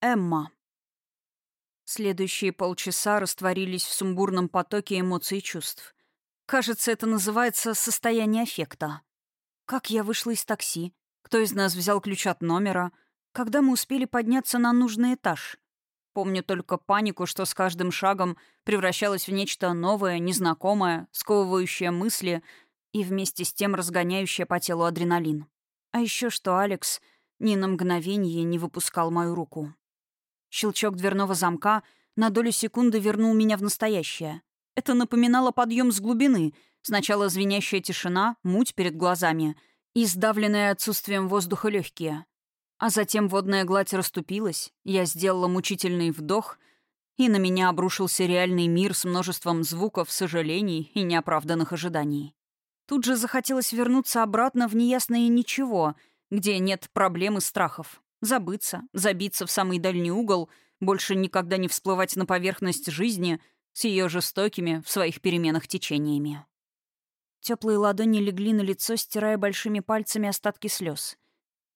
Эмма. Следующие полчаса растворились в сумбурном потоке эмоций и чувств. Кажется, это называется состояние аффекта. Как я вышла из такси? Кто из нас взял ключ от номера? Когда мы успели подняться на нужный этаж? Помню только панику, что с каждым шагом превращалась в нечто новое, незнакомое, сковывающее мысли и вместе с тем разгоняющее по телу адреналин. А еще что Алекс ни на мгновение не выпускал мою руку. Щелчок дверного замка на долю секунды вернул меня в настоящее. Это напоминало подъем с глубины. Сначала звенящая тишина, муть перед глазами и сдавленное отсутствием воздуха легкие. А затем водная гладь расступилась, я сделала мучительный вдох, и на меня обрушился реальный мир с множеством звуков, сожалений и неоправданных ожиданий. Тут же захотелось вернуться обратно в неясное ничего, где нет проблем и страхов. Забыться, забиться в самый дальний угол, больше никогда не всплывать на поверхность жизни с ее жестокими в своих переменах течениями. Теплые ладони легли на лицо, стирая большими пальцами остатки слез.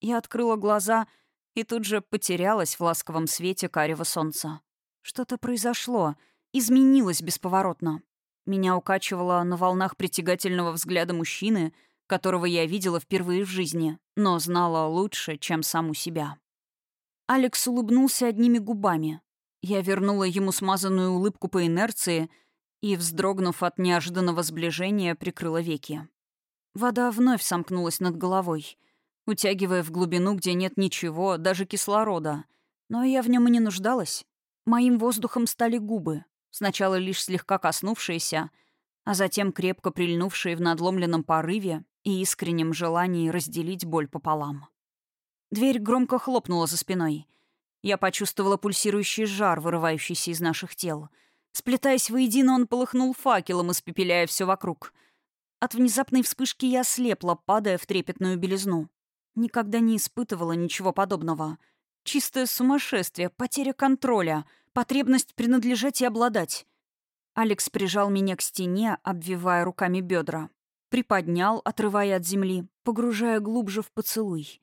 Я открыла глаза и тут же потерялась в ласковом свете карего солнца. Что-то произошло, изменилось бесповоротно. Меня укачивало на волнах притягательного взгляда мужчины — которого я видела впервые в жизни, но знала лучше, чем саму себя. Алекс улыбнулся одними губами. Я вернула ему смазанную улыбку по инерции и, вздрогнув от неожиданного сближения, прикрыла веки. Вода вновь сомкнулась над головой, утягивая в глубину, где нет ничего, даже кислорода. Но я в нем и не нуждалась. Моим воздухом стали губы, сначала лишь слегка коснувшиеся, а затем крепко прильнувшие в надломленном порыве и искреннем желании разделить боль пополам. Дверь громко хлопнула за спиной. Я почувствовала пульсирующий жар, вырывающийся из наших тел. Сплетаясь воедино, он полыхнул факелом, испепеляя все вокруг. От внезапной вспышки я ослепла, падая в трепетную белизну. Никогда не испытывала ничего подобного. Чистое сумасшествие, потеря контроля, потребность принадлежать и обладать. Алекс прижал меня к стене, обвивая руками бедра приподнял, отрывая от земли, погружая глубже в поцелуй.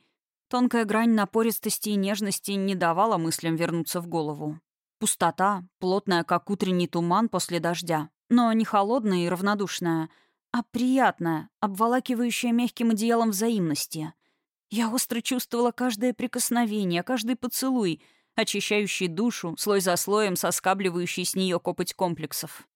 Тонкая грань напористости и нежности не давала мыслям вернуться в голову. Пустота, плотная, как утренний туман после дождя, но не холодная и равнодушная, а приятная, обволакивающая мягким одеялом взаимности. Я остро чувствовала каждое прикосновение, каждый поцелуй, очищающий душу, слой за слоем соскабливающий с нее копоть комплексов.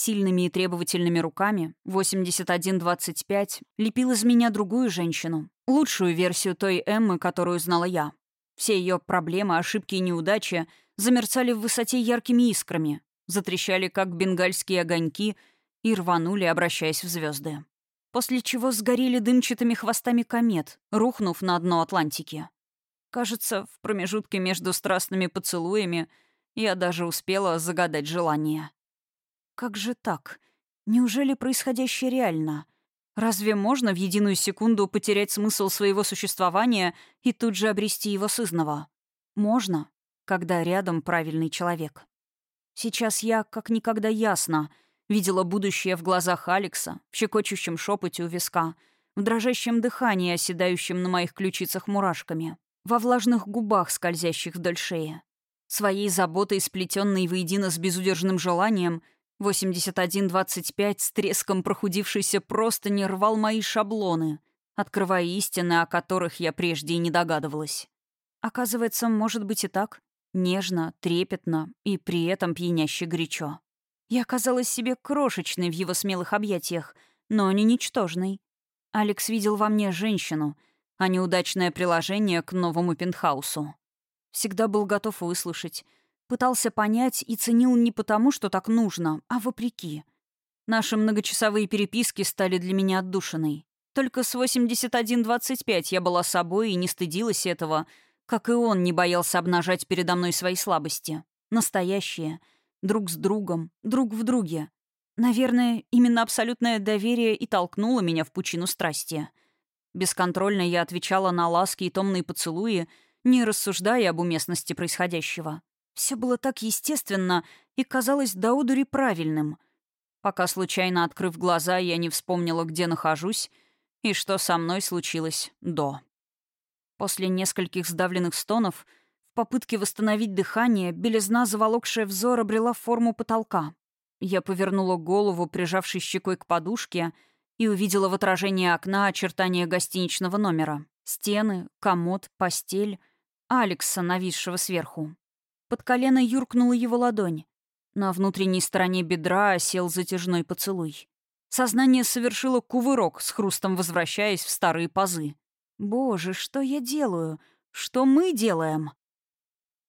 Сильными и требовательными руками 8125 лепил из меня другую женщину, лучшую версию той Эммы, которую знала я. Все ее проблемы, ошибки и неудачи замерцали в высоте яркими искрами, затрещали, как бенгальские огоньки, и рванули, обращаясь в звезды. После чего сгорели дымчатыми хвостами комет, рухнув на дно Атлантики. Кажется, в промежутке между страстными поцелуями я даже успела загадать желание. Как же так? Неужели происходящее реально? Разве можно в единую секунду потерять смысл своего существования и тут же обрести его сызного? Можно, когда рядом правильный человек. Сейчас я, как никогда ясно, видела будущее в глазах Алекса, в щекочущем шепоте у виска, в дрожащем дыхании, оседающем на моих ключицах мурашками, во влажных губах, скользящих вдоль шеи. Своей заботой, сплетенной воедино с безудержным желанием — 8125 с треском прохудившийся просто не рвал мои шаблоны, открывая истины, о которых я прежде и не догадывалась. Оказывается, может быть и так. Нежно, трепетно и при этом пьяняще горячо. Я оказалась себе крошечной в его смелых объятиях, но не ничтожной. Алекс видел во мне женщину, а неудачное приложение к новому пентхаусу. Всегда был готов выслушать, Пытался понять и ценил не потому, что так нужно, а вопреки. Наши многочасовые переписки стали для меня отдушиной. Только с 81.25 я была собой и не стыдилась этого, как и он не боялся обнажать передо мной свои слабости. Настоящие. Друг с другом, друг в друге. Наверное, именно абсолютное доверие и толкнуло меня в пучину страсти. Бесконтрольно я отвечала на ласки и томные поцелуи, не рассуждая об уместности происходящего. Все было так естественно и казалось до удури правильным. Пока, случайно открыв глаза, я не вспомнила, где нахожусь и что со мной случилось до. После нескольких сдавленных стонов попытке восстановить дыхание, белизна, заволокшая взор, обрела форму потолка. Я повернула голову, прижавшись щекой к подушке, и увидела в отражении окна очертания гостиничного номера. Стены, комод, постель. Алекса, нависшего сверху. Под колено юркнула его ладонь. На внутренней стороне бедра осел затяжной поцелуй. Сознание совершило кувырок, с хрустом возвращаясь в старые пазы. «Боже, что я делаю? Что мы делаем?»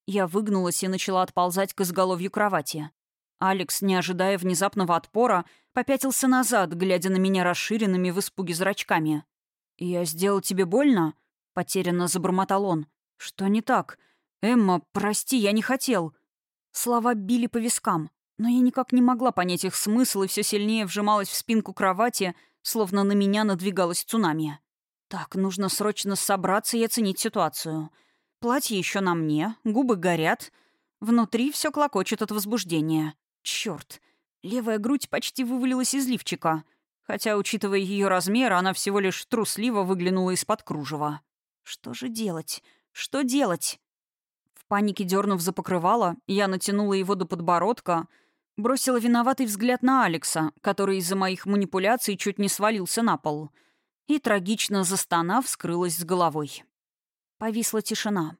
Я выгнулась и начала отползать к изголовью кровати. Алекс, не ожидая внезапного отпора, попятился назад, глядя на меня расширенными в испуге зрачками. «Я сделал тебе больно?» — потерянно забормотал он. «Что не так? Эмма, прости, я не хотел». Слова били по вискам, но я никак не могла понять их смысл и все сильнее вжималась в спинку кровати, словно на меня надвигалось цунами. Так, нужно срочно собраться и оценить ситуацию. Платье еще на мне, губы горят. Внутри все клокочет от возбуждения. Черт, левая грудь почти вывалилась из лифчика. Хотя, учитывая ее размер, она всего лишь трусливо выглянула из-под кружева. Что же делать? Что делать? Панике дернув за покрывало, я натянула его до подбородка, бросила виноватый взгляд на Алекса, который из-за моих манипуляций чуть не свалился на пол — и, трагично застонав, скрылась с головой. Повисла тишина.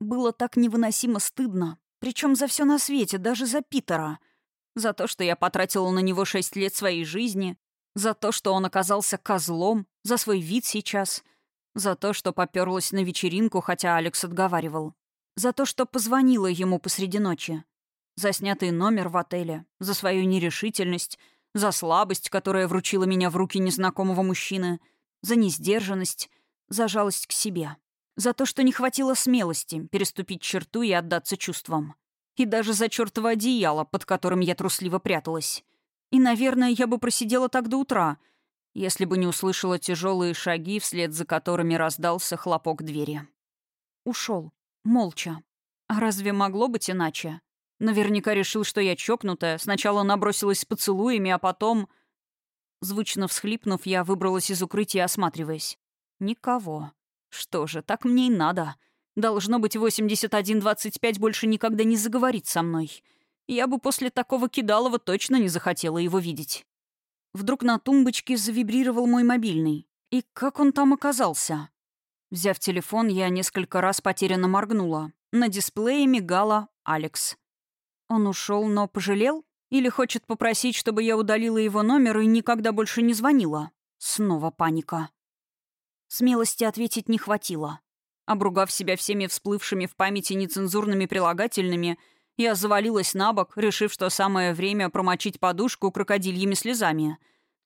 Было так невыносимо стыдно, причем за все на свете, даже за Питера. За то, что я потратила на него шесть лет своей жизни, за то, что он оказался козлом, за свой вид сейчас, за то, что поперлась на вечеринку, хотя Алекс отговаривал, за то, что позвонила ему посреди ночи, за снятый номер в отеле, за свою нерешительность, за слабость, которая вручила меня в руки незнакомого мужчины — за несдержанность, за жалость к себе, за то, что не хватило смелости переступить черту и отдаться чувствам. И даже за чертово одеяло, под которым я трусливо пряталась. И, наверное, я бы просидела так до утра, если бы не услышала тяжелые шаги, вслед за которыми раздался хлопок двери. Ушел. Молча. А разве могло быть иначе? Наверняка решил, что я чокнутая. Сначала набросилась с поцелуями, а потом... Звучно всхлипнув, я выбралась из укрытия, осматриваясь. Никого. Что же, так мне и надо. Должно быть, 81-25 больше никогда не заговорит со мной. Я бы после такого кидалова точно не захотела его видеть. Вдруг на тумбочке завибрировал мой мобильный. И как он там оказался? Взяв телефон, я несколько раз потерянно моргнула. На дисплее мигала «Алекс». Он ушел, но пожалел? Или хочет попросить, чтобы я удалила его номер и никогда больше не звонила. Снова паника. Смелости ответить не хватило. Обругав себя всеми всплывшими в памяти нецензурными прилагательными, я завалилась на бок, решив, что самое время промочить подушку крокодильями слезами.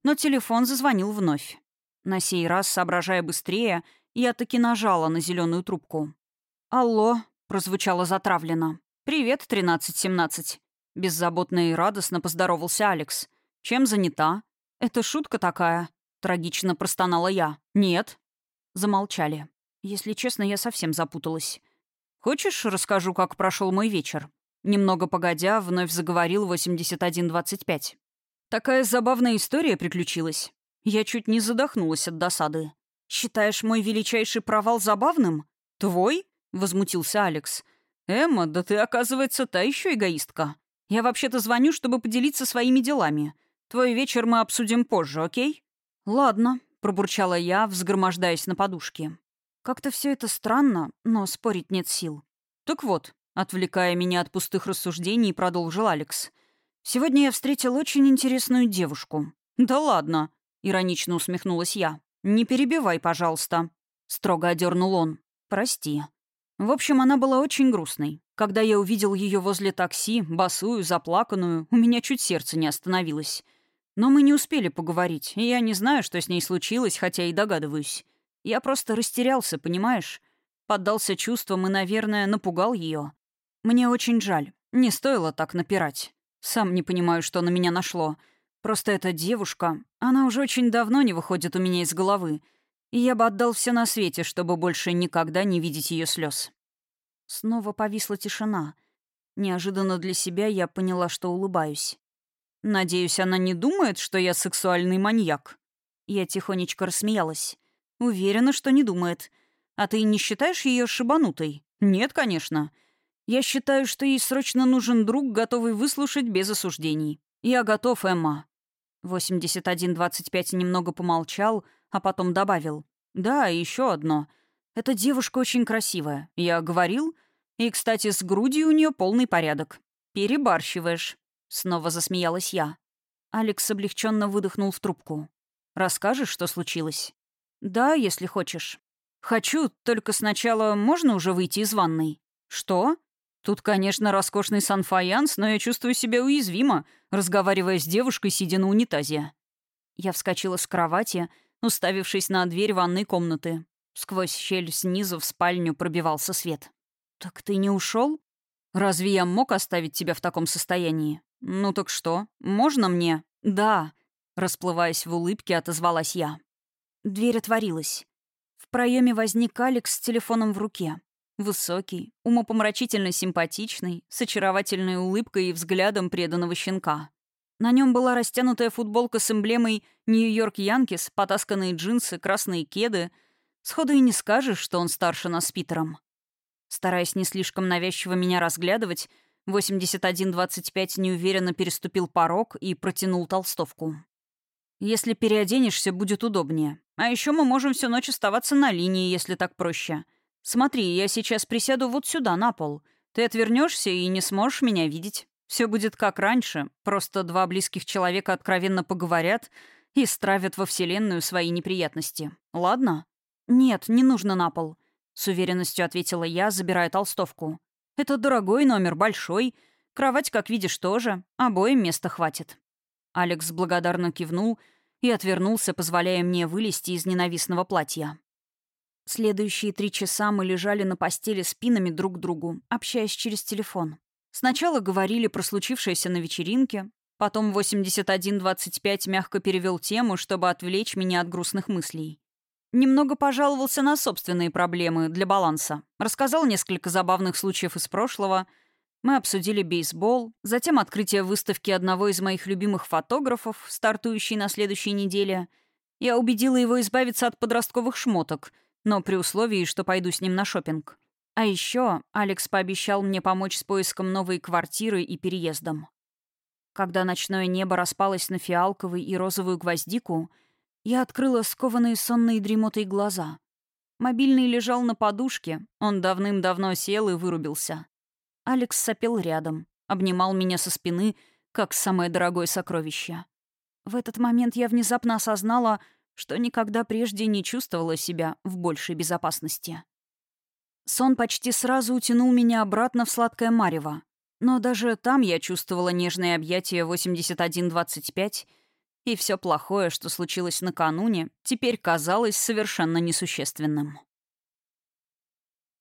Но телефон зазвонил вновь. На сей раз, соображая быстрее, я таки нажала на зеленую трубку. «Алло», — прозвучало затравленно. «Привет, 1317. Беззаботно и радостно поздоровался Алекс. «Чем занята?» «Это шутка такая?» Трагично простонала я. «Нет». Замолчали. Если честно, я совсем запуталась. «Хочешь, расскажу, как прошел мой вечер?» Немного погодя, вновь заговорил 8125. «Такая забавная история приключилась. Я чуть не задохнулась от досады. Считаешь мой величайший провал забавным? Твой?» — возмутился Алекс. «Эмма, да ты, оказывается, та еще эгоистка. Я вообще-то звоню, чтобы поделиться своими делами. Твой вечер мы обсудим позже, окей?» «Ладно», — пробурчала я, взгромождаясь на подушке. «Как-то все это странно, но спорить нет сил». «Так вот», — отвлекая меня от пустых рассуждений, продолжил Алекс. «Сегодня я встретил очень интересную девушку». «Да ладно», — иронично усмехнулась я. «Не перебивай, пожалуйста», — строго одернул он. «Прости». В общем, она была очень грустной. Когда я увидел ее возле такси, босую, заплаканную, у меня чуть сердце не остановилось. Но мы не успели поговорить, и я не знаю, что с ней случилось, хотя и догадываюсь. Я просто растерялся, понимаешь? Поддался чувствам и, наверное, напугал ее. Мне очень жаль. Не стоило так напирать. Сам не понимаю, что на меня нашло. Просто эта девушка, она уже очень давно не выходит у меня из головы. И я бы отдал все на свете, чтобы больше никогда не видеть ее слез. Снова повисла тишина. Неожиданно для себя я поняла, что улыбаюсь. «Надеюсь, она не думает, что я сексуальный маньяк?» Я тихонечко рассмеялась. «Уверена, что не думает. А ты не считаешь ее шибанутой? «Нет, конечно. Я считаю, что ей срочно нужен друг, готовый выслушать без осуждений. Я готов, Эмма». 8125 немного помолчал, а потом добавил. «Да, еще одно. Эта девушка очень красивая. Я говорил? И, кстати, с грудью у нее полный порядок. Перебарщиваешь». Снова засмеялась я. Алекс облегченно выдохнул в трубку. «Расскажешь, что случилось?» «Да, если хочешь». «Хочу, только сначала можно уже выйти из ванной?» «Что?» «Тут, конечно, роскошный санфаянс, но я чувствую себя уязвимо, разговаривая с девушкой, сидя на унитазе». Я вскочила с кровати, уставившись на дверь ванной комнаты. Сквозь щель снизу в спальню пробивался свет. «Так ты не ушел? Разве я мог оставить тебя в таком состоянии? Ну так что, можно мне?» «Да», — расплываясь в улыбке, отозвалась я. Дверь отворилась. В проеме возник Алекс с телефоном в руке. Высокий, умопомрачительно симпатичный, с очаровательной улыбкой и взглядом преданного щенка. На нем была растянутая футболка с эмблемой «Нью-Йорк Янкис», потасканные джинсы, красные кеды. Сходу и не скажешь, что он старше нас с Питером. Стараясь не слишком навязчиво меня разглядывать, 8125 неуверенно переступил порог и протянул толстовку. «Если переоденешься, будет удобнее. А еще мы можем всю ночь оставаться на линии, если так проще. Смотри, я сейчас присяду вот сюда, на пол. Ты отвернешься и не сможешь меня видеть. Все будет как раньше, просто два близких человека откровенно поговорят и стравят во Вселенную свои неприятности. Ладно? Нет, не нужно на пол. С уверенностью ответила я, забирая толстовку. Это дорогой номер, большой. Кровать, как видишь, тоже. Обоим места хватит. Алекс благодарно кивнул и отвернулся, позволяя мне вылезти из ненавистного платья. Следующие три часа мы лежали на постели спинами друг к другу, общаясь через телефон. Сначала говорили про случившееся на вечеринке, потом 8125 мягко перевел тему, чтобы отвлечь меня от грустных мыслей. Немного пожаловался на собственные проблемы для баланса. Рассказал несколько забавных случаев из прошлого. Мы обсудили бейсбол, затем открытие выставки одного из моих любимых фотографов, стартующей на следующей неделе. Я убедила его избавиться от подростковых шмоток — но при условии, что пойду с ним на шопинг. А еще Алекс пообещал мне помочь с поиском новой квартиры и переездом. Когда ночное небо распалось на фиалковый и розовую гвоздику, я открыла скованные сонные дремотой глаза. Мобильный лежал на подушке, он давным-давно сел и вырубился. Алекс сопел рядом, обнимал меня со спины, как самое дорогое сокровище. В этот момент я внезапно осознала, что никогда прежде не чувствовала себя в большей безопасности. Сон почти сразу утянул меня обратно в сладкое марево. Но даже там я чувствовала нежные объятия 8125, и все плохое, что случилось накануне, теперь казалось совершенно несущественным.